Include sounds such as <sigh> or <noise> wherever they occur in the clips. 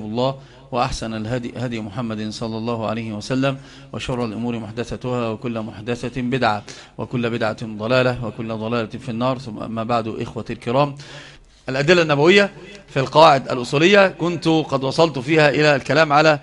الله وأحسن الهدي هدي محمد صلى الله عليه وسلم وشر الأمور محدثتها وكل محدثة بدعة وكل بدعة ضلالة وكل ضلالة في النار. ثم أما بعد إخوة الكرام الأدلة النبوية في القواعد الأصولية كنت قد وصلت فيها إلى الكلام على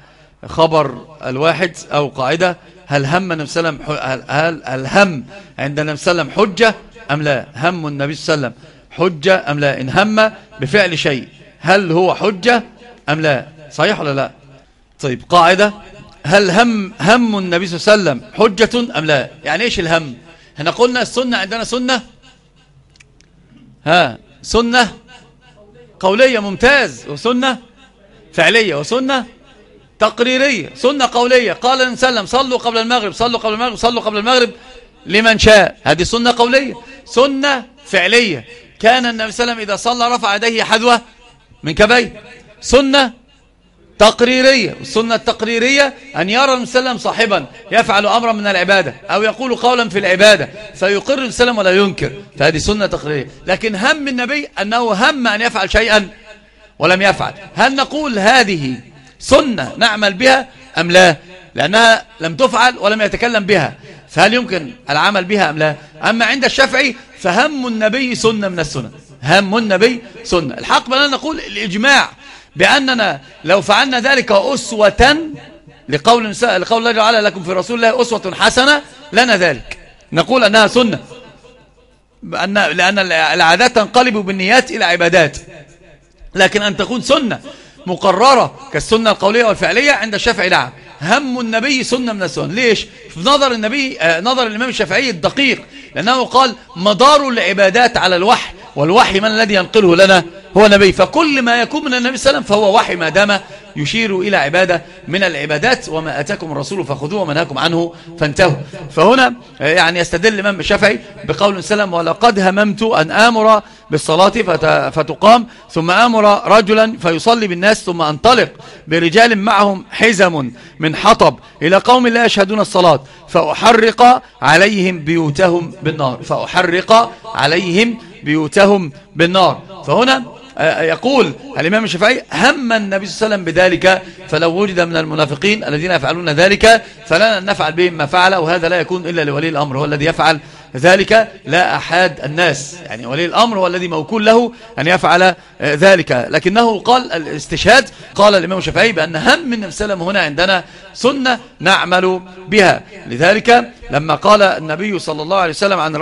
خبر الواحد أو قاعدة هل هم النبي صلى الله عليه وسلم هل الهم عند النبي صلى الله عليه وسلم حجة أم لا؟ هم النبي صلى الله عليه وسلم حجة أم لا؟ إن هم بفعل شيء هل هو حجة أم لا؟ صحيح ولا لا؟ طيب قاعدة هل هم هم النبي صلى الله عليه وسلم حجة أم لا؟ يعني إيش الهم؟ إحنا قلنا السنة عندنا سنة. ها سنة قولية ممتاز. وسنة فعلية. وسنة تقريرية. سنة قولية. قال النبي صلى الله عليه وسلم صلوا قبل المغرب صلوا قبل المغرب صلوا قبل المغرب لمن شاء. هذه سنة قولية. سنة فعلية. كان النبي صلى الله عليه وسلم إذا صلى رفع يديه حذوة من كبيه سنة تقريرية السنة التقريرية أن يرى المسلم صاحبا يفعل أمرا من العبادة أو يقول قولا في العبادة فيقر المسلم ولا ينكر. فهذه سنة تقريرية. لكن هم النبي أنه هم أن يفعل شيئا ولم يفعل. هل نقول هذه سنة نعمل بها أم لا؟ لأنها لم تفعل ولم يتكلم بها. فهل يمكن العمل بها أم لا؟ أما عند الشافعي فهم النبي سنة من السنة. هم النبي سنة. الحق بأننا نقول الإجماع بأننا لو فعلنا ذلك أسوة لقول, لقول الله تعالى لكم في رسول الله أسوة حسنة لنا ذلك. نقول أنها سنة. بأن لأن العادات تنقلب بالنيات إلى عبادات. لكن أن تكون سنة مقررة كالسنة القولية والفعلية عند الشافعي نعم. هم النبي سنة من السنن ليش؟ في نظر النبي آه، نظر الإمام الشافعي الدقيق. لأنه قال مدار العبادات على الوحي. والوحي من الذي ينقله لنا هو النبي فكل ما يكون من النبي صلى الله عليه وسلم فهو وحي ما دام يشير إلى عبادة من العبادات وما أتاكم الرسول فخذوه ومنهاكم عنه فانتهوا. فهنا يعني يستدل الإمام الشافعي بقول سلم ولقد هممت أن آمر بالصلاة فتقام ثم آمر رجلا فيصلي بالناس ثم أنطلق برجال معهم حزم من حطب إلى قوم لا يشهدون الصلاة. فأحرق عليهم بيوتهم بالنار. فأحرق عليهم بيوتهم بالنار. فهنا آه، يقول الإمام الشافعي هم النبي صلى الله عليه وسلم بذلك فلو وجد من المنافقين الذين يفعلون ذلك فلا نفعل بهم ما فعل وهذا لا يكون إلا لولي الأمر هو الذي يفعل ذلك لا أحد الناس. يعني ولي الأمر هو الذي موكول له أن يفعل آه، ذلك. لكنه قال الاستشهاد قال الإمام الشافعي بأن هم عليه وسلم هنا عندنا سنة نعمل بها. لذلك لما قال النبي صلى الله عليه وسلم عن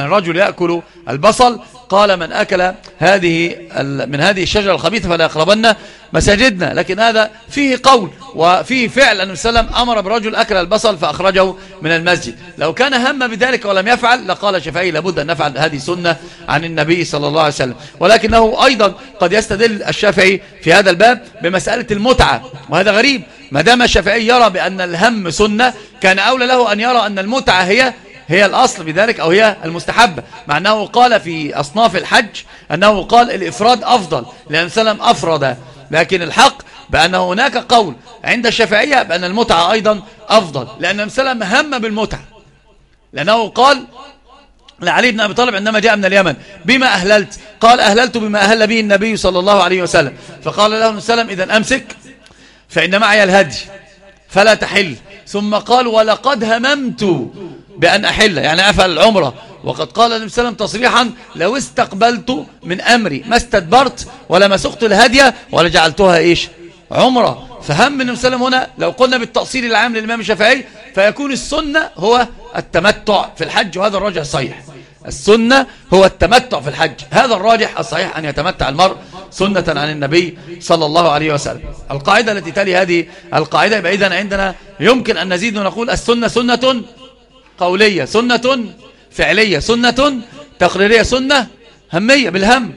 الرجل يأكل البصل قال من أكل هذه من هذه الشجرة الخبيثة فلا يقربن مساجدنا. لكن هذا فيه قول وفيه فعل. أن وسلم أمر برجل أكل البصل فأخرجه من المسجد. لو كان هم بذلك ولم يفعل لقال الشافعي لابد أن نفعل هذه سنة عن النبي صلى الله عليه وسلم. ولكنه أيضا قد يستدل الشافعي في هذا الباب بمسألة المتعة. وهذا غريب. ما دام الشافعي يرى بأن الهم سنة كان أولى له أن يرى أن المتعة هي هي الأصل بذلك أو هي المستحبة مع أنه قال في أصناف الحج أنه قال الإفراد أفضل لأن سلم أفرد لكن الحق بأن هناك قول عند الشافعية بأن المتعة أيضا أفضل لأن سلم هم بالمتعة. لأنه قال لعلي بن أبي طالب عندما جاء من اليمن بما أهللت؟ قال أهللت بما أهل به النبي صلى الله عليه وسلم. فقال له وسلم إذا أمسك فإن معي الهدي فلا تحل. ثم قال ولقد هممت بأن أحل يعني أفعل العمرة. وقد قال النبي صلى الله عليه وسلم تصريحا لو استقبلت من أمري ما استدبرت ولا مسقت الهدية ولا جعلتها إيش؟ عمرة. فهم النبي صلى الله عليه وسلم هنا لو قلنا بالتأصيل العام للإمام الشافعي فيكون السنة هو التمتع في الحج وهذا الراجح الصحيح السنة هو التمتع في الحج. هذا الراجح الصحيح أن يتمتع المرء سنة عن النبي صلى الله عليه وسلم. القاعدة التي تلي هذه القاعدة يبقى إذن عندنا يمكن أن نزيد ونقول السنة سنة قولية سنة فعلية سنة تقريرية سنة همية بالهم.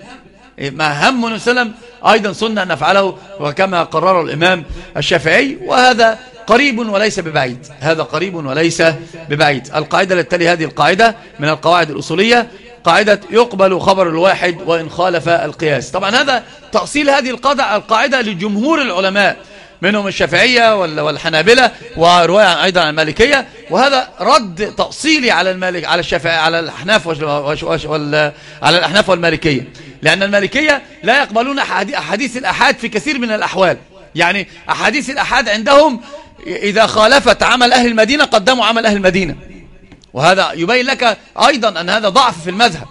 ما هم النبي وسلم أيضا سنة أن نفعله وكما قرر الإمام الشافعي وهذا قريب وليس ببعيد. هذا قريب وليس ببعيد. القاعدة التي هذه القاعدة من القواعد الأصولية. قاعدة يقبل خبر الواحد وإن خالف القياس. طبعا هذا تأصيل هذه القاعدة لجمهور العلماء. منهم الشافعية والحنابلة ورواية أيضا عن المالكية. وهذا رد تأصيلي على المالك على الشافعية على الأحناف على الأحناف والمالكية. لأن المالكية لا يقبلون أحاديث الأحاد في كثير من الأحوال. يعني أحاديث الأحاد عندهم إذا خالفت عمل أهل المدينة قدموا عمل أهل المدينة. وهذا يبين لك أيضا أن هذا ضعف في المذهب.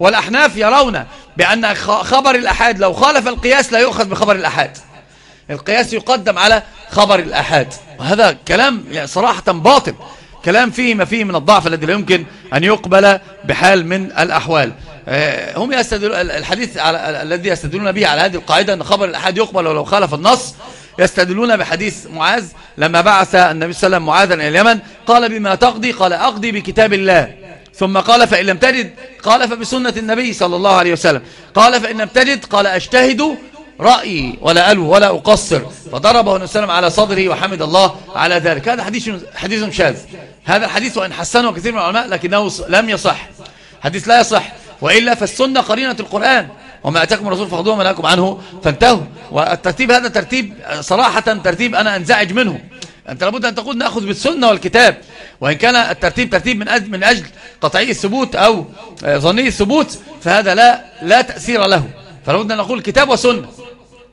والأحناف يرون بأن خبر الأحاد لو خالف القياس لا يؤخذ بخبر الأحاد. القياس يقدم على خبر الأحاد وهذا كلام صراحة باطل. كلام فيه ما فيه من الضعف الذي لا يمكن أن يقبل بحال من الأحوال. آه، هم الحديث الذي يستدلون به على هذه القاعدة أن خبر الأحاد يقبل ولو خالف النص. يستدلون بحديث معاذ لما بعث النبي صلى الله عليه وسلم معاذا إلى اليمن. قال بما تقضي قال أقضي بكتاب الله. ثم قال فإن لم تجد قال فبسنة النبي صلى الله عليه وسلم. قال فإن لم تجد قال أجتهد رأيي ولا ألو ولا أقصر. فضربه وسلم على صدره وحمد الله على ذلك. هذا حديث حديث شاذ. هذا الحديث وإن حسنه كثير من العلماء لكنه لم يصح. حديث لا يصح. وإلا فالسنة قرينة القرآن. وما أتاكم الرسول فخذوه وما نهاكم عنه فانتهوا. والترتيب هذا ترتيب صراحة ترتيب أنا أنزعج منه. أنت لابد أن تقول نأخذ بالسنة والكتاب. وإن كان الترتيب ترتيب من أجل, من أجل قطعي الثبوت أو ظني الثبوت فهذا لا لا تأثير له. فلابد أن نقول كتاب وسنة.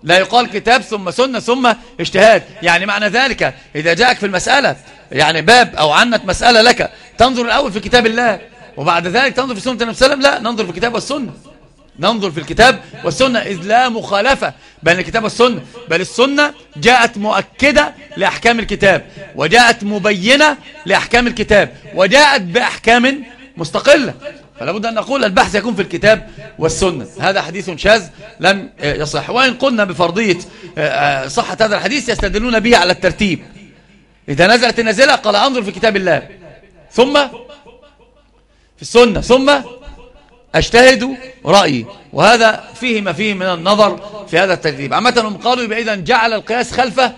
لا يقال كتاب ثم سنة ثم اجتهاد. يعني معنى ذلك إذا جاءك في المسألة يعني باب أو عنت مسألة لك تنظر الأول في كتاب الله. وبعد ذلك تنظر في سنة النبي صلى الله عليه وسلم لا ننظر في الكتاب والسنة. ننظر في الكتاب والسنة. إذ لا مخالفة بين الكتاب والسنة بل السنة جاءت مؤكدة لأحكام الكتاب وجاءت مبينة لأحكام الكتاب وجاءت بأحكام مستقلة. فلا بد أن نقول البحث يكون في الكتاب والسنة. هذا حديث شاذ لم يصح. وإن قلنا بفرضية آه، صحة هذا الحديث يستدلون به على الترتيب. إذا نزلت النازلة قال أنظر في كتاب الله. ثم؟ في السنة. ثم؟ أجتهد رأيي. وهذا فيه ما فيه من النظر في هذا الترتيب. عامة هم قالوا يبقى إذا جعل القياس خلفه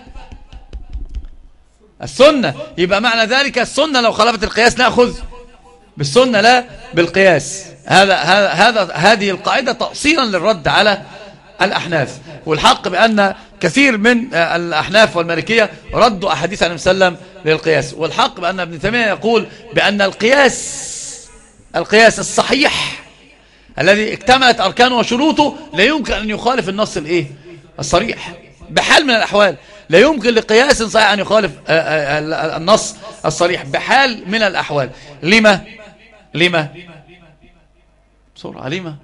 السنة. يبقى معنى ذلك السنة لو خلفت القياس نأخذ بالسنة لا بالقياس. هذا هذا هذه القاعدة تأصيلا للرد على الأحناف. والحق بأن كثير من الأحناف والمالكية ردوا أحاديث عن وسلم للقياس. والحق بأن ابن تيمية يقول بأن القياس القياس الصحيح الذي اكتملت أركانه وشروطه لا يمكن أن يخالف النص الإيه؟ الصريح. بحال من الأحوال لا يمكن لقياس صحيح أن يخالف آه، آه، آه، النص الصريح. بحال من الأحوال. لما؟ لما؟ بسرعة لما؟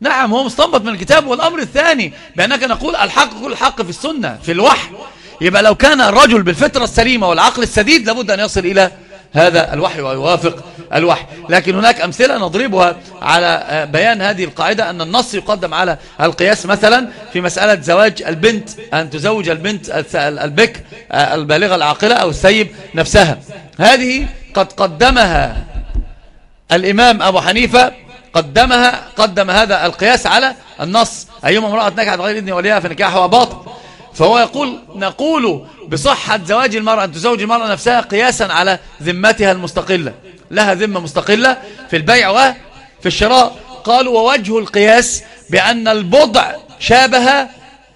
نعم هو مستنبط من الكتاب والأمر الثاني بأنك نقول الحق كل الحق في السنة في الوحي. يبقى لو كان الرجل بالفطرة السليمة والعقل السديد لابد أن يصل إلى هذا الوحي ويوافق الوحي. لكن هناك أمثلة نضربها على بيان هذه القاعدة أن النص يقدم على القياس. مثلا في مسألة زواج البنت أن تزوج البنت البك البالغة العاقلة أو السيب نفسها. هذه قد قدمها الإمام أبو حنيفة قدمها قدم هذا القياس على النص. أيما امرأة نكحت غير إذن وليها فنكاحها باطل فهو يقول نقول بصحة زواج المرأة أن تزوج المرأة نفسها قياسا على ذمتها المستقلة. لها ذمة مستقلة في البيع وفي الشراء. قالوا ووجه القياس بأن البضع شابه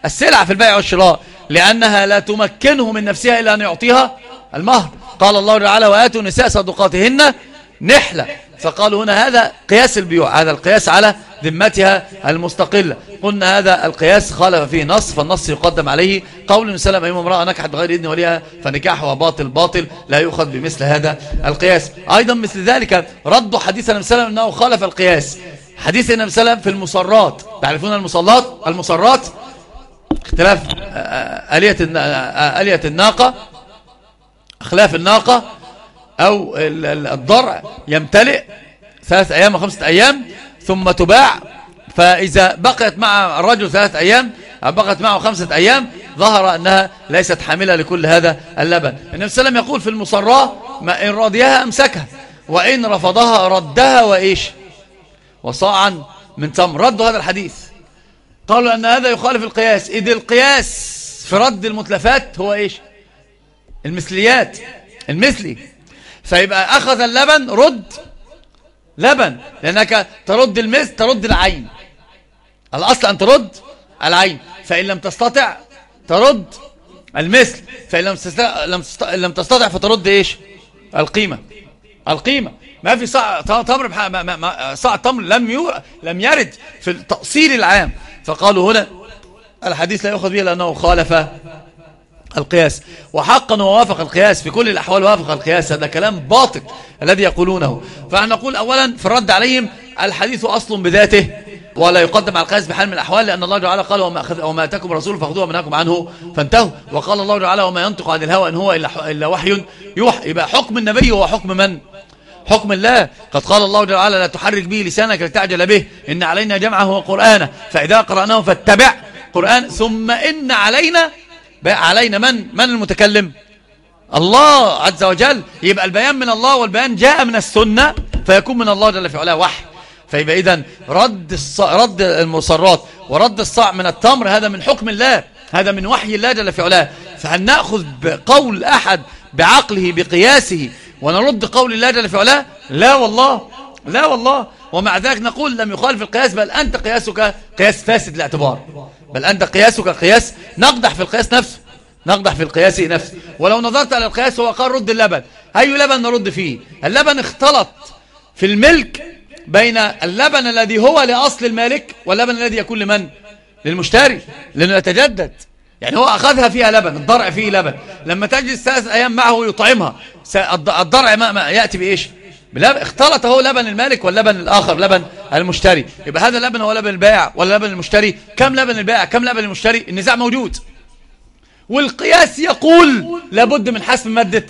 السلع في البيع والشراء لأنها لا تمكنه من نفسها إلا أن يعطيها المهر. قال الله تعالى وآتوا النساء صدقاتهن نحلة. فقالوا هنا هذا قياس البيوع هذا القياس على ذمتها المستقلة. قلنا هذا القياس خالف فيه نص فالنص يقدم عليه قول سلم أيما امرأة نكحت بغير إذن وليها فنكاحها باطل باطل لا يؤخذ بمثل هذا القياس. أيضا مثل ذلك ردوا حديث النبي وسلم أنه خالف القياس. حديث النبي وسلم في المصرات. تعرفون المصلات؟ المصرات؟ اختلاف آه، آه، آه، آلية الناقة. أخلاف الناقة أو الضرع يمتلئ ثلاث أيام وخمسة أيام ثم تباع. فإذا بقيت مع الرجل ثلاثة أيام بقيت معه خمسة أيام ظهر أنها ليست حاملة لكل هذا اللبن. النبي صلى الله عليه وسلم يقول في المصراة ما إن رضيها أمسكها وإن رفضها ردها وإيش؟ وصاعا من تمر. ردوا هذا الحديث. قالوا أن هذا يخالف القياس. إذ القياس في رد المتلفات هو إيش؟ المثليات المثلي. فيبقى أخذ اللبن رد لبن لأنك ترد المثل ترد العين. الأصل أن ترد العين. فإن لم تستطع ترد المثل. فإن لم تستطع, لم تستطع فترد إيش؟ القيمة. القيمة. ما في صاع تمر صاع تمر لم يو... لم يرد في التأصيل العام. فقالوا هنا الحديث لا يؤخذ به لأنه خالف القياس. وحقا ووافق القياس في كل الأحوال وافق القياس. هذا كلام باطل الذي يقولونه. فنقول أولا في الرد عليهم الحديث أصل بذاته ولا يقدم على القياس بحال من الأحوال لأن الله تعالى قال وما, وما أتاكم رسول فاخذوه ومنهاكم عنه فانتهوا. وقال الله تعالى وما ينطق عن الهوى إن هو إلا وحي يوحى يبقى حكم النبي هو حكم من؟ حكم الله. قد قال الله تعالى لا تحرك به لسانك لتعجل به إن علينا جمعه وقرآنه. فإذا قرأناه فاتبع قرآن ثم إن علينا علينا من؟ من المتكلم؟ الله عز وجل. يبقى البيان من الله والبيان جاء من السنة فيكون من الله جل في علاه وحي. فيبقى إذن رد, الص... رد المصرات ورد الصاع من التمر هذا من حكم الله هذا من وحي الله جل في علاه. فهل نأخذ بقول أحد بعقله بقياسه ونرد قول الله جل في علاه لا والله لا والله. ومع ذلك نقول لم يخالف القياس بل أنت قياسك قياس فاسد الاعتبار بل أنت قياسك قياس نقدح في القياس نفسه نقدح في القياس نفسه. ولو نظرت على القياس هو قال رد اللبن. أي لبن نرد فيه؟ اللبن اختلط في الملك بين اللبن الذي هو لأصل المالك واللبن الذي يكون لمن؟ للمشتري لأنه يتجدد. يعني هو أخذها فيها لبن الضرع فيه لبن. لما تجلس ثلاث أيام معه يطعمها. الضرع ما, ما يأتي بإيش؟ اختلط هو لبن المالك واللبن الآخر لبن المشتري. يبقى هذا اللبن هو لبن البائع ولا لبن المشتري؟ كم لبن البائع؟ كم لبن المشتري؟ النزاع موجود. والقياس يقول لابد من حسب مادة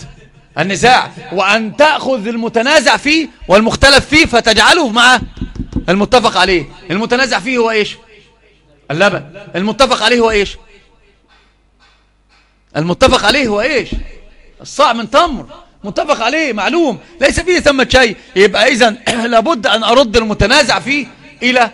النزاع وأن تأخذ المتنازع فيه والمختلف فيه فتجعله مع المتفق عليه. المتنازع فيه هو إيش؟ اللبن. المتفق عليه هو إيش؟ المتفق عليه هو إيش؟ الصاع من تمر. متفق عليه معلوم. ليس فيه ثمة شيء. يبقى إذن <clears throat> لابد أن أرد المتنازع فيه إلى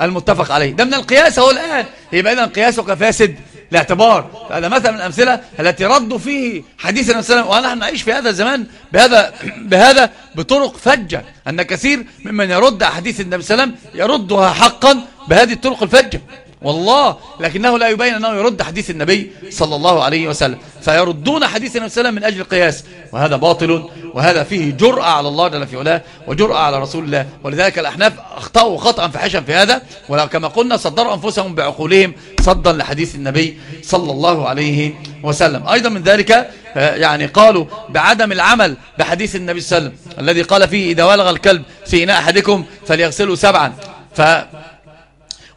المتفق عليه. ده من القياس هو الآن. يبقى إذن قياسك فاسد الاعتبار. هذا مثل من الأمثلة التي ردوا فيه حديث النبي صلى الله عليه وسلم. ونحن نعيش في هذا الزمان بهذا <clears throat> بهذا بطرق فجة. أن كثير ممن يرد حديث النبي صلى الله عليه وسلم يردها حقا بهذه الطرق الفجة. والله لكنه لا يبين أنه يرد حديث النبي صلى الله عليه وسلم فيردون حديث النبي صلى الله عليه وسلم من أجل القياس وهذا باطل وهذا فيه جرأة على الله جل في علاه وجرأة على رسول الله ولذلك الأحناف أخطأوا خطأ فحشا في هذا وكما قلنا صدروا أنفسهم بعقولهم صدا لحديث النبي صلى الله عليه وسلم. أيضا من ذلك آه، يعني قالوا بعدم العمل بحديث النبي صلى الله عليه وسلم الذي قال فيه إذا ولغ الكلب في إناء أحدكم فليغسلوا سبعا. ف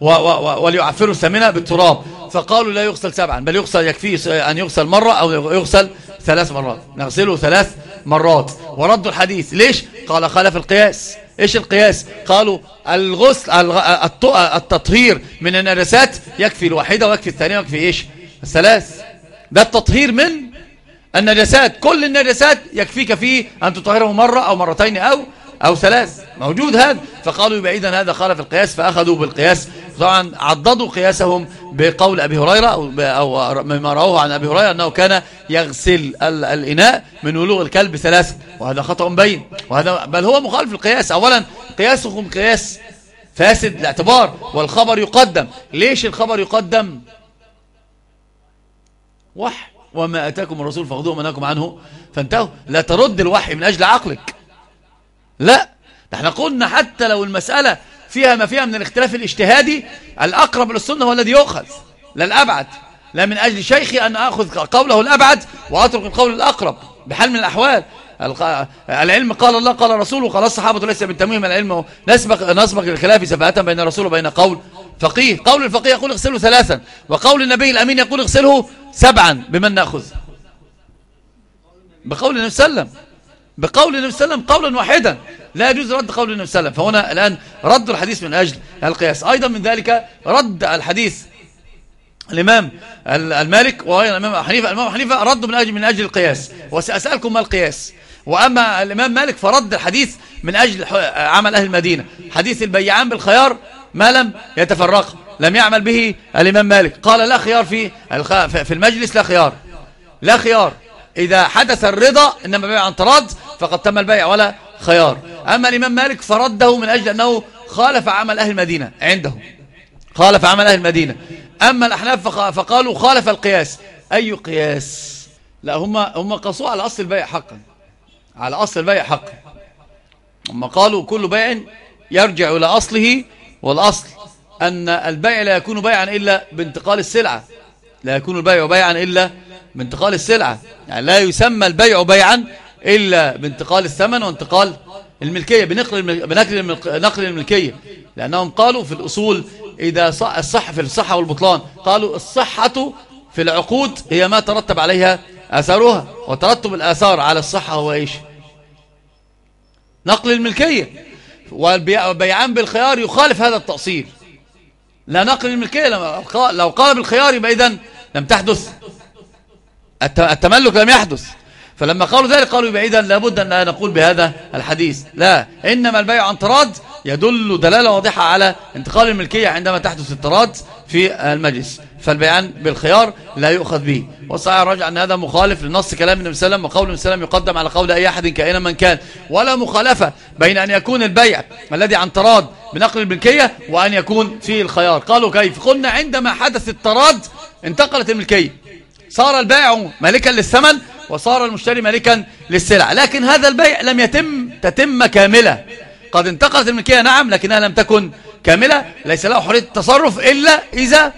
وليعفروا الثامنة بالتراب. فقالوا لا يغسل سبعا بل يغسل يكفيه أن يغسل مرة أو يغسل ثلاث مرات. نغسله ثلاث مرات. وردوا الحديث. ليش؟ قال خالف القياس. إيش القياس؟ قالوا الغسل التطهير من النجاسات يكفي الواحدة ويكفي الثانية ويكفي إيش؟ الثلاث. ده التطهير من النجاسات كل النجاسات يكفيك فيه أن تطهره مرة أو مرتين أو أو ثلاث. موجود هذا. فقالوا يبقى إذن هذا خالف القياس فأخذوا بالقياس. طبعا عضدوا قياسهم بقول أبي هريرة أو, مما رواه عن أبي هريرة أنه كان يغسل الإناء من ولوغ الكلب ثلاثة وهذا خطأ بين. وهذا بل هو مخالف القياس. أولا قياسهم قياس فاسد الاعتبار والخبر يقدم. ليش الخبر يقدم؟ وحي. وما أتاكم الرسول فخذوه منكم عنه فانتهوا. لا ترد الوحي من أجل عقلك. لا إحنا قلنا حتى لو المسألة فيها ما فيها من الاختلاف الاجتهادي الأقرب للسنة هو الذي يؤخذ لا الأبعد. لا من أجل شيخي أن أخذ قوله الأبعد وأترك القول الأقرب بحال من الأحوال. العلم قال الله قال رسوله قال الصحابة ليس بالتمويم العلم نسبق, نسبق الخلاف سفاهة بين الرسول وبين قول فقيه. قول الفقيه يقول اغسله ثلاثا وقول النبي الأمين يقول اغسله سبعا بمن نأخذ. بقول النبي صلى الله عليه وسلم. بقول النبي صلى الله عليه وسلم قولا واحدا. لا يجوز رد قول النبي صلى الله عليه وسلم. فهنا الآن رد الحديث من أجل القياس. أيضا من ذلك رد الحديث الإمام المالك وأيضا الإمام حنيفة. الإمام حنيفة رد من أجل من أجل القياس. وسأسألكم ما القياس. وأما الإمام مالك فرد الحديث من أجل عمل أهل المدينة. حديث البيعان بالخيار ما لم يتفرق. لم يعمل به الإمام مالك. قال لا خيار في في المجلس لا خيار. لا خيار. إذا حدث الرضا إنما بيع عن تراض فقد تم البيع ولا خيار. أما الإمام مالك فرده من أجل أنه خالف عمل أهل المدينة عنده. خالف عمل أهل المدينة. أما الأحناف فقالوا خالف القياس. أي قياس؟ لا هم هم قصوا على أصل البيع حقا. على أصل البيع حقا. هم قالوا كل بيع يرجع إلى أصله والأصل. أن البيع لا يكون بيعا إلا بانتقال السلعة. لا يكون البيع بيعا إلا بانتقال السلعة. يعني لا يسمى البيع بيعا إلا بانتقال الثمن وانتقال الملكية بنقل بنقل نقل الملكية. لأنهم قالوا في الأصول إذا صح الصح في الصحة والبطلان قالوا الصحة في العقود هي ما ترتب عليها أثرها وترتب الآثار على الصحة هو إيش؟ نقل الملكية. والبيعان بالخيار يخالف هذا التأصيل. لا نقل الملكية لو قال بالخيار يبقى إذن لم تحدث. التملك لم يحدث. فلما قالوا ذلك قالوا إذن لابد أن نقول بهذا الحديث. لا إنما البيع عن طراد يدل دلالة واضحة على انتقال الملكية عندما تحدث الطراد في المجلس. فالبيعان بالخيار لا يؤخذ به. والصحيح الراجع أن هذا مخالف لنص كلام النبي صلى الله عليه وسلم وقول النبي صلى الله عليه وسلم يقدم على قول أي أحد كائنا من كان. ولا مخالفة بين أن يكون البيع الذي عن طراد بنقل الملكية وأن يكون فيه الخيار. قالوا كيف؟ قلنا عندما حدث الطراد انتقلت الملكية. صار البائع مالكا للثمن وصار المشتري مالكا للسلع. لكن هذا البيع لم يتم تتم كاملة. قد انتقلت الملكية نعم لكنها لم تكن كاملة. ليس له حرية التصرف إلا إذا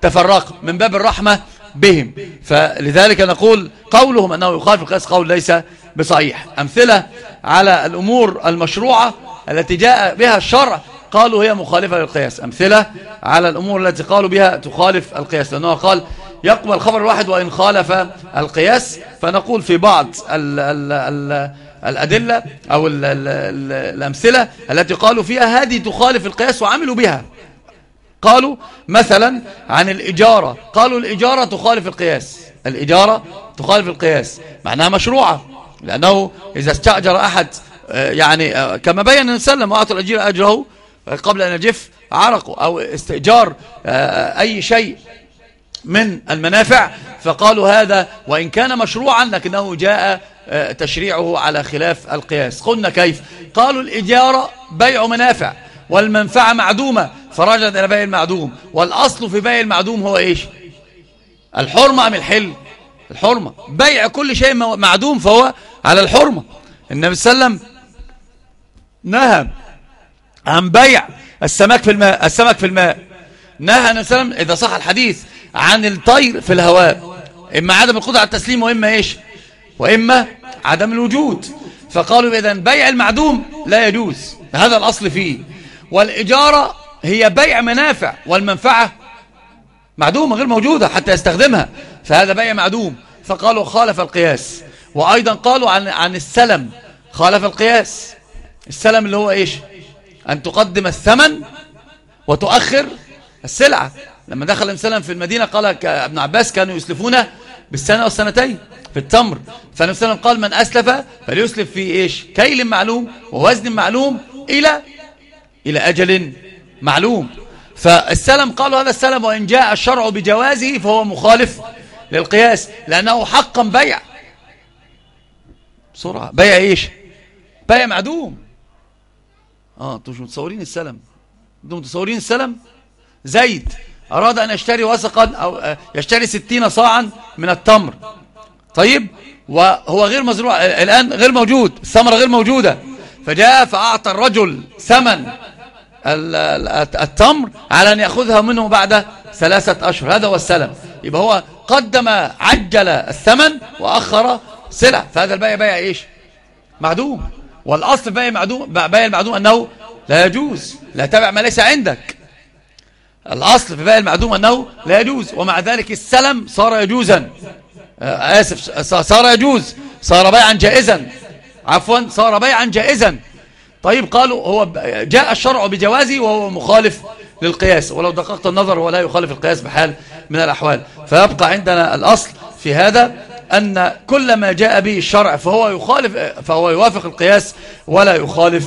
تفرق من باب الرحمة بهم. فلذلك نقول قولهم أنه يخالف القياس قول ليس بصحيح. أمثلة على الأمور المشروعة التي جاء بها الشرع قالوا هي مخالفة للقياس. أمثلة على الأمور التي قالوا بها تخالف القياس. لأنه قال يقبل خبر الواحد وإن خالف القياس فنقول في بعض ال ال ال الأدلة أو ال ال ال الأمثلة التي قالوا فيها هذه تخالف القياس وعملوا بها. قالوا مثلا عن الإجارة قالوا الإجارة تخالف القياس. الإجارة تخالف القياس. معناها مشروعة لأنه إذا استأجر أحد آه، يعني آه، كما بين النبي صلى الله عليه وسلم الأجير أجره قبل أن يجف عرقه أو استئجار آه، أي شيء من المنافع فقالوا هذا وإن كان مشروعا لكنه جاء آه، تشريعه على خلاف القياس. قلنا كيف؟ قالوا الإجارة بيع منافع والمنفعة معدومة. فرجعت إلى بيع المعدوم. والأصل في بيع المعدوم هو إيش؟ الحرمة أم الحل؟ الحرمة. بيع كل شيء معدوم فهو على الحرمة. النبي صلى الله عليه وسلم نهى عن بيع السمك في الماء السمك في الماء. نهى النبي صلى الله عليه وسلم إذا صح الحديث عن الطير في الهواء. إما عدم القدرة على التسليم وإما إيش؟ وإما عدم الوجود. فقالوا إذا بيع المعدوم لا يجوز. هذا الأصل فيه. والإجارة هي بيع منافع والمنفعة معدومة غير موجودة حتى يستخدمها. فهذا بيع معدوم. فقالوا خالف القياس. وأيضا قالوا عن, عن السلم. خالف القياس. السلم اللي هو إيش؟ أن تقدم الثمن وتؤخر السلعة. لما دخل النبي في المدينة قال ابن عباس كانوا يسلفون بالسنة والسنتين في التمر. فالنبي صلى قال من أسلف فليسلف في إيش؟ كيل معلوم ووزن معلوم إلى إلى أجل معلوم. فالسلم قالوا هذا السلم وإن جاء الشرع بجوازه فهو مخالف للقياس لأنه حقا بيع. بسرعة. بيع إيش؟ بيع معدوم. آه أنتوا مش متصورين السلم. أنتوا متصورين السلم؟ زيد أراد أن يشتري وسقا أو آه، يشتري ستين صاعا من التمر. طيب؟ وهو غير مزروع الآن غير موجود الثمرة غير موجودة. فجاء فأعطى الرجل ثمن التمر على أن يأخذها منه بعد ثلاثة أشهر. هذا هو السلم. يبقى هو قدم عجل الثمن وأخر سلع. فهذا البيع بيع إيش؟ معدوم. والأصل بيع معدوم بيع المعدوم أنه لا يجوز. لا تبع ما ليس عندك. الأصل في بيع المعدوم أنه لا يجوز ومع ذلك السلم صار يجوزا. آه، آسف صار يجوز صار بيعا جائزا. عفوا صار بيعا جائزا. طيب قالوا هو جاء الشرع بجوازه وهو مخالف للقياس. ولو دققت النظر ولا يخالف القياس بحال من الأحوال. فيبقى عندنا الأصل في هذا أن كل ما جاء به الشرع فهو يخالف فهو يوافق القياس ولا يخالف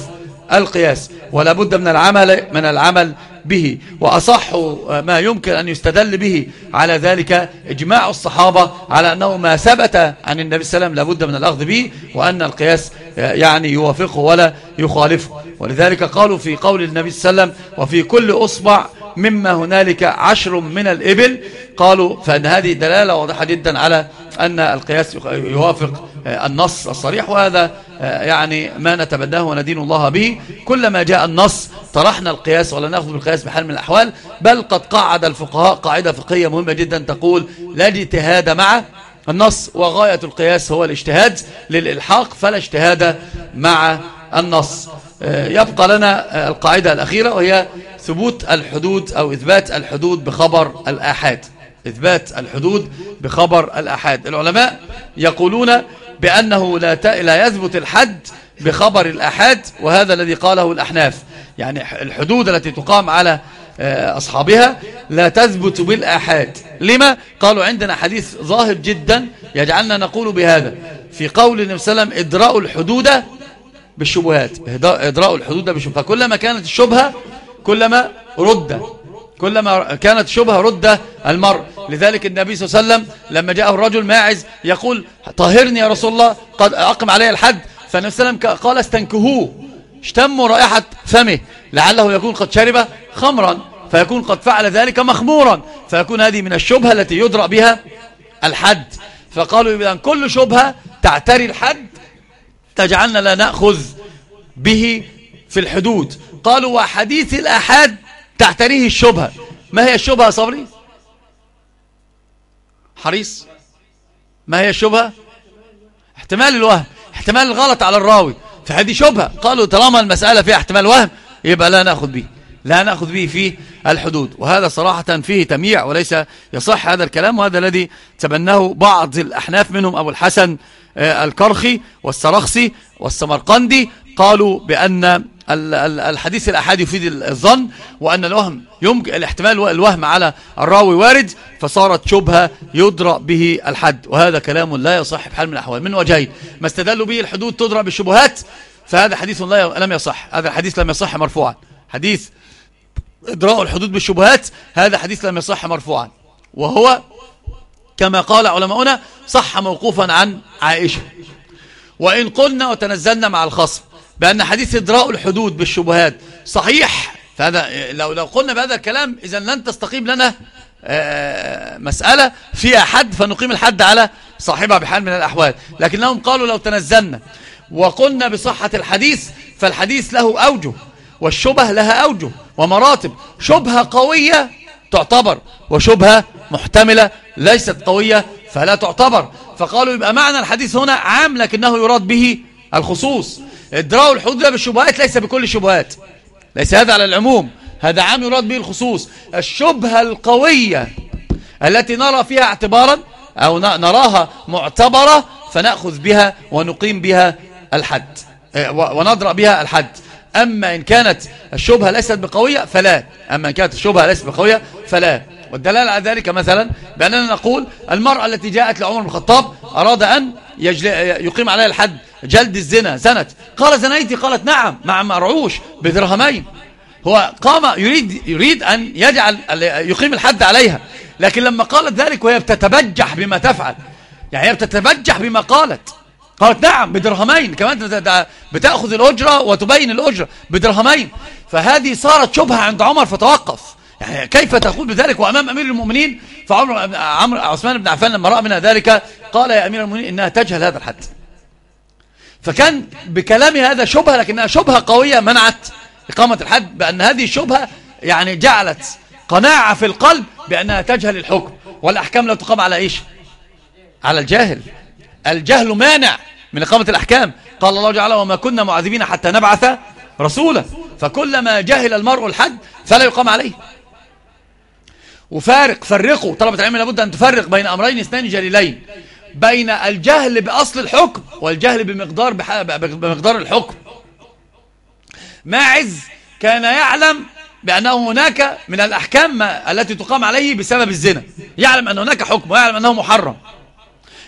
القياس. ولا بد من العمل من العمل به وأصح ما يمكن أن يستدل به على ذلك إجماع الصحابة على أنه ما ثبت عن النبي صلى الله عليه وسلم لابد من الأخذ به وأن القياس يعني يوافقه ولا يخالفه ولذلك قالوا في قول النبي صلى الله عليه وسلم وفي كل أصبع مما هنالك عشر من الإبل قالوا فأن هذه دلالة واضحة جدا على أن القياس يوافق النص الصريح وهذا يعني ما نتبناه وندين الله به. كلما جاء النص طرحنا القياس ولا نأخذ بالقياس بحال من الأحوال بل قد قعد الفقهاء قاعدة فقهية مهمة جدا تقول لا اجتهاد مع النص وغاية القياس هو الاجتهاد للإلحاق فلا اجتهاد مع النص. يبقى لنا القاعدة الأخيرة وهي ثبوت الحدود أو إثبات الحدود بخبر الآحاد. إثبات الحدود بخبر الأحاد. العلماء يقولون بأنه لا, لا يثبت الحد بخبر الأحاد وهذا الذي قاله الأحناف. يعني الحدود التي تقام على آه، أصحابها لا تثبت بالآحاد لما؟ قالوا عندنا حديث ظاهر جدا يجعلنا نقول بهذا. في قول النبي صلى الله عليه وسلم إدراء الحدود بالشبهات. إدراء الحدود بالشبهات فكلما كانت الشبهة كلما رد كلما كانت شبهة رد المرء. لذلك النبي صلى الله عليه وسلم لما جاءه الرجل ماعز يقول طهرني يا رسول الله قد أقم علي الحد. فالنبي صلى الله عليه وسلم قال استنكهوه. اشتموا رائحة فمه لعله يكون قد شرب خمرا فيكون قد فعل ذلك مخمورا فيكون هذه من الشبهة التي يدرأ بها الحد. فقالوا إذن كل شبهة تعتري الحد تجعلنا لا نأخذ به في الحدود. قالوا وحديث الأحد تعتريه الشبهة. ما هي الشبهة صبري؟ حريص. ما هي الشبهة احتمال الوهم احتمال الغلط على الراوي. فهذه شبهة. قالوا طالما المسألة فيها احتمال وهم يبقى لا نأخذ به. لا نأخذ به في الحدود. وهذا صراحة فيه تمييع وليس يصح هذا الكلام وهذا الذي تبناه بعض الأحناف منهم أبو الحسن آه، الكرخي والسرخسي والسمرقندي قالوا بأن الحديث الأحاد يفيد الظن وأن الوهم يمكن الاحتمال الوهم على الراوي وارد فصارت شبهة يدرأ به الحد. وهذا كلام لا يصح بحال من الأحوال. من وجهين؟ ما استدلوا به الحدود تدرأ بالشبهات فهذا حديث لا لم يصح. هذا الحديث لم يصح مرفوعا. حديث إدراء الحدود بالشبهات هذا حديث لم يصح مرفوعا. وهو كما قال علماؤنا صح موقوفا عن عائشة. وإن قلنا وتنزلنا مع الخصم بأن حديث إدراء الحدود بالشبهات صحيح. فهذا لو لو قلنا بهذا الكلام إذا لن تستقيم لنا آه، مسألة فيها حد فنقيم الحد على صاحبها بحال من الأحوال. لكنهم قالوا لو تنزلنا وقلنا بصحة الحديث فالحديث له أوجه والشبه لها أوجه ومراتب. شبهة قوية تعتبر وشبهة محتملة ليست قوية فلا تعتبر. فقالوا يبقى معنى الحديث هنا عام لكنه يراد به الخصوص. ادراء الحدود بالشبهات ليس بكل الشبهات. ليس هذا على العموم. هذا عام يراد به الخصوص. الشبهة القوية التي نرى فيها اعتبارا أو نراها معتبرة فنأخذ بها ونقيم بها الحد. آه، ونضرأ بها الحد. أما إن كانت الشبهة ليست بقوية فلا. أما إن كانت الشبهة ليست بقوية فلا. والدلالة على ذلك مثلا بأننا نقول المرأة التي جاءت لعمر بن الخطاب أراد أن يقيم عليها الحد جلد الزنا زنت قال زنيتي؟ قالت نعم مع مرعوش بدرهمين. هو قام يريد, يريد أن يجعل يقيم الحد عليها. لكن لما قالت ذلك وهي بتتبجح بما تفعل يعني هي بتتبجح بما قالت. قالت نعم بدرهمين. كمان بتأخذ الأجرة وتبين الأجرة بدرهمين. فهذه صارت شبهة عند عمر فتوقف. يعني كيف تقول بذلك وأمام أمير المؤمنين؟ فعمر عمر عثمان بن عفان لما رأى منها ذلك قال يا أمير المؤمنين إنها تجهل هذا الحد. فكان بكلام هذا شبهة لكنها شبهة قوية منعت إقامة الحد بأن هذه الشبهة يعني جعلت قناعة في القلب بأنها تجهل الحكم والأحكام لا تقام على إيش؟ على الجاهل. الجهل مانع من إقامة الأحكام. قال الله تعالى وما كنا معذبين حتى نبعث رسولا فكلما جهل المرء الحد فلا يقام عليه. وفارق فرقوا. طلبة العلم لابد أن تفرق بين أمرين اثنين جليلين. بين الجهل بأصل الحكم والجهل بمقدار, بمقدار الحكم. ماعز كان يعلم بأنه هناك من الأحكام التي تقام عليه بسبب الزنا. يعلم أن هناك حكم ويعلم أنه محرم.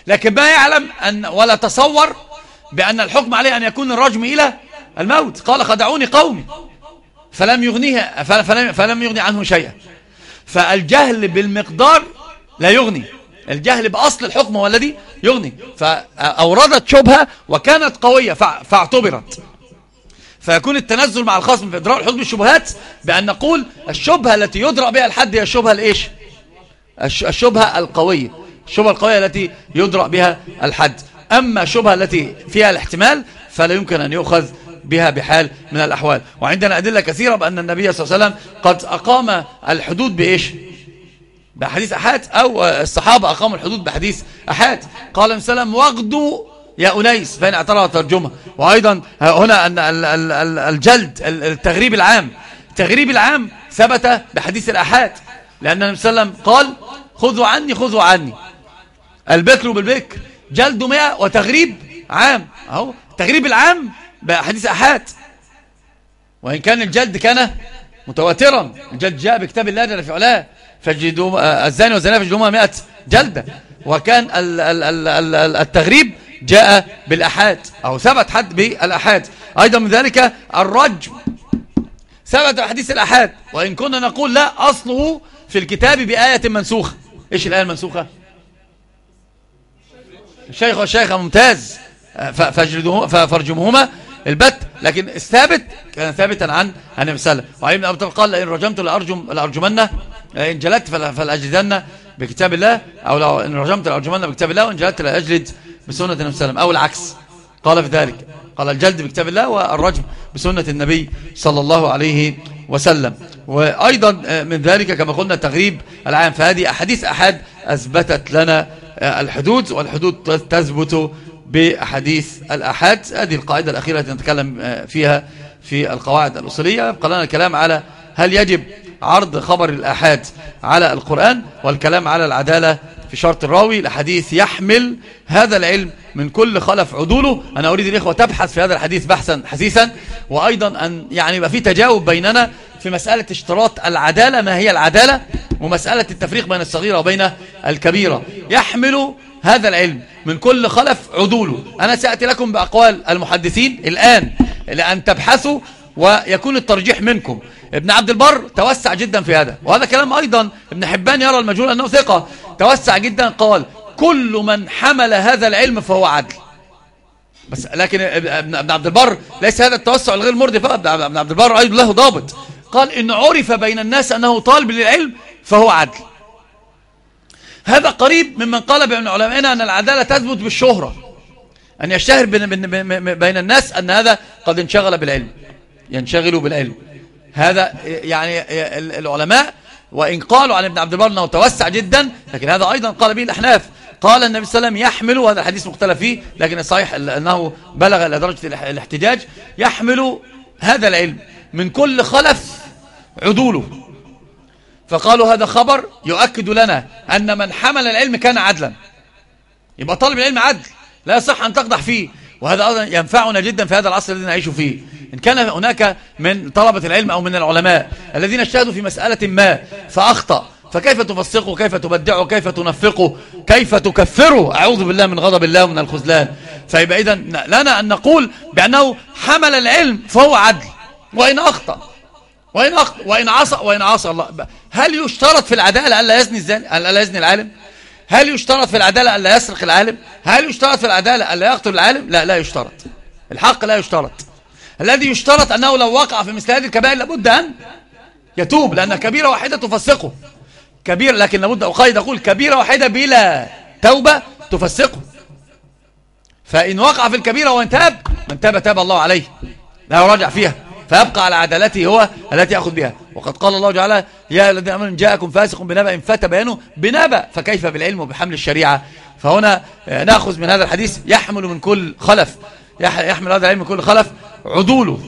لكن ما يعلم أن ولا تصور بأن الحكم عليه أن يكون الرجم إلى الموت. قال خدعوني قومي. فلم يغنيه فلم, فلم يغني عنه شيئا. فالجهل بالمقدار لا يغني. الجهل بأصل الحكم هو الذي يغني. فأوردت شبهة وكانت قوية فاعتبرت. فيكون التنزل مع الخصم في إدراء الحكم الشبهات بأن نقول الشبهة التي يدرأ بها الحد هي الشبهة الإيش؟ الشبهة القوية. الشبهة القوية التي يدرأ بها الحد. أما الشبهة التي فيها الاحتمال فلا يمكن أن يؤخذ بها بحال من الأحوال. وعندنا أدلة كثيرة بأن النبي صلى الله عليه وسلم قد أقام الحدود بإيش؟ بحديث أحاد أو الصحابة أقاموا الحدود بحديث أحاد. قال وسلم واغدوا يا أنيس فإن اعترض ترجمة وأيضا هنا أن الجلد التغريب العام. التغريب العام ثبت بحديث الأحاد. لأن النبي صلى الله عليه وسلم قال خذوا عني خذوا عني. البكر بالبكر جلد مئة وتغريب عام. أهو التغريب العام بحديث أحاد. وإن كان الجلد كان متواترا. الجلد جاء بكتاب الله جل في علاه. فجدوا الزاني والزانية فجدوهما 100 جلدة. وكان ال ال ال ال التغريب جاء بالأحاد. أو ثبت حد بالأحاد. أيضا من ذلك الرجم. ثبت حديث الأحاد. وإن كنا نقول لا أصله في الكتاب بآية منسوخة. إيش الآية المنسوخة؟ الشيخ والشيخة ممتاز. فارجمهما. البت لكن الثابت كان ثابتا عن النبي صلى الله عليه وسلم وعلي بن أبي طالب قال لئن رجمت لارجم لارجمن إن جلدت فلاجلدن بكتاب الله أو لو إن رجمت لأرجمن بكتاب الله وإن جلدت لأجلد بسنة النبي صلى الله عليه وسلم. أو العكس. قال في ذلك. قال الجلد بكتاب الله والرجم بسنة النبي صلى الله عليه وسلم. وأيضا من ذلك كما قلنا تغريب العام. فهذه أحاديث احد أثبتت لنا الحدود والحدود تثبت بأحاديث الأحاد. هذه القاعدة الأخيرة التي نتكلم آه، فيها في القواعد الأصولية. يبقى لنا الكلام على هل يجب عرض خبر الأحاد على القرآن والكلام على العدالة في شرط الراوي. الحديث يحمل هذا العلم من كل خلف عدوله. أنا أريد الإخوة تبحث في هذا الحديث بحثا حثيثا. وأيضا أن يعني يبقى في تجاوب بيننا في مسألة اشتراط العدالة ما هي العدالة ومسألة التفريق بين الصغيرة وبين الكبيرة. يحمل هذا العلم من كل خلف عدوله. أنا سأتي لكم بأقوال المحدثين الآن لأن تبحثوا ويكون الترجيح منكم. ابن عبد البر توسع جدا في هذا. وهذا كلام أيضا ابن حبان يرى المجهول أنه ثقة. توسع جدا قال كل من حمل هذا العلم فهو عدل. بس لكن ابن عبد البر ليس هذا التوسع الغير مرضي فقط. ابن عبد البر أيضا له ضابط. قال إن عرف بين الناس أنه طالب للعلم فهو عدل. هذا قريب ممن قال بين علمائنا أن العدالة تثبت بالشهرة أن يشتهر بين الناس أن هذا قد انشغل بالعلم ينشغل بالعلم. هذا يعني العلماء وإن قالوا عن ابن عبد البر أنه توسع جدا لكن هذا أيضا قال به الأحناف. قال النبي صلى الله عليه وسلم يحمل وهذا الحديث مختلف فيه لكن الصحيح أنه بلغ إلى درجة الاحتجاج. يحمل هذا العلم من كل خلف عدوله. فقالوا هذا خبر يؤكد لنا أن من حمل العلم كان عدلا. يبقى طالب العلم عدل لا يصح أن تقدح فيه. وهذا أيضا ينفعنا جدا في هذا العصر الذي نعيش فيه. إن كان هناك من طلبة العلم أو من العلماء الذين اجتهدوا في مسألة ما فأخطأ فكيف تفسقه؟ كيف تبدعه؟ كيف تنفقه؟ كيف تكفره؟ أعوذ بالله من غضب الله ومن الخذلان فيبقى إذن لنا أن نقول بأنه حمل العلم فهو عدل وإن أخطأ. وإن أخطأ وإن عصى وإن عصى الله. هل يشترط في العدالة ألا يزني الزاني ألا يزني العالم؟ هل يشترط في العدالة ألا يسرق العالم؟ هل يشترط في العدالة ألا يقتل العالم؟ لا لا يشترط. الحق لا يشترط. الذي يشترط أنه لو وقع في مثل هذه الكبائر لابد أن يتوب لأن كبيرة واحدة تفسقه. كبير لكن لابد أقايد أقول كبيرة واحدة بلا توبة تفسقه. فإن وقع في الكبيرة وإن تاب من تاب تاب الله عليه. لا يراجع فيها. فيبقى على عدالته هو التي يأخذ بها. وقد قال الله تعالى يا الذين آمنوا جاءكم فاسق بنبأ فتبينوا بنبأ فكيف بالعلم وبحمل الشريعة؟ فهنا آه، نأخذ من هذا الحديث يحمل من كل خلف يحمل هذا العلم من كل خلف عدوله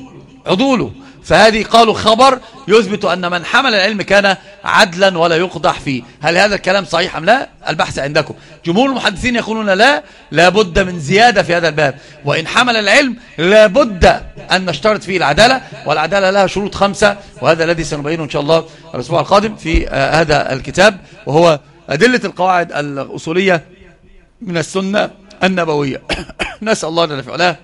عدوله. فهذه قالوا خبر يثبت أن من حمل العلم كان عدلا ولا يقضح فيه. هل هذا الكلام صحيح أم لا؟ البحث عندكم. جمهور المحدثين يقولون لا لابد من زيادة في هذا الباب. وإن حمل العلم لابد أن نشترط فيه العدالة والعدالة لها شروط خمسة وهذا الذي سنبينه إن شاء الله الأسبوع القادم في آه، هذا الكتاب وهو أدلة القواعد الأصولية من السنة النبوية. <coughs> نسأل الله في علاه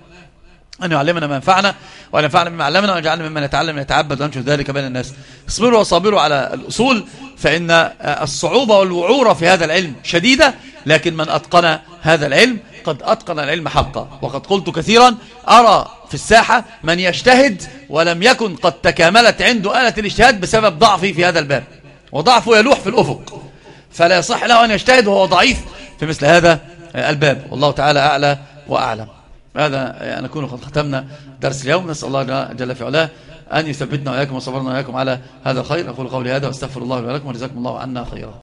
أن يعلمنا ما ينفعنا وأن ينفعنا بما علمنا وأن يجعلنا ممن يتعلم يتعبد وينشر ذلك بين الناس. اصبروا وصابروا على الأصول فإن الصعوبة والوعورة في هذا العلم شديدة لكن من أتقن هذا العلم قد أتقن العلم حقا. وقد قلت كثيرا أرى في الساحة من يجتهد ولم يكن قد تكاملت عنده آلة الاجتهاد بسبب ضعفه في هذا الباب. وضعفه يلوح في الأفق. فلا يصح له أن يجتهد وهو ضعيف في مثل هذا الباب. والله تعالى أعلى وأعلم. هذا نكون قد ختمنا درس اليوم. نسأل الله جل في علاه أن يثبتنا وإياكم وصبرنا وإياكم على هذا الخير. أقول قولي هذا وأستغفر الله ولكم وجزاكم الله عنا خيرا.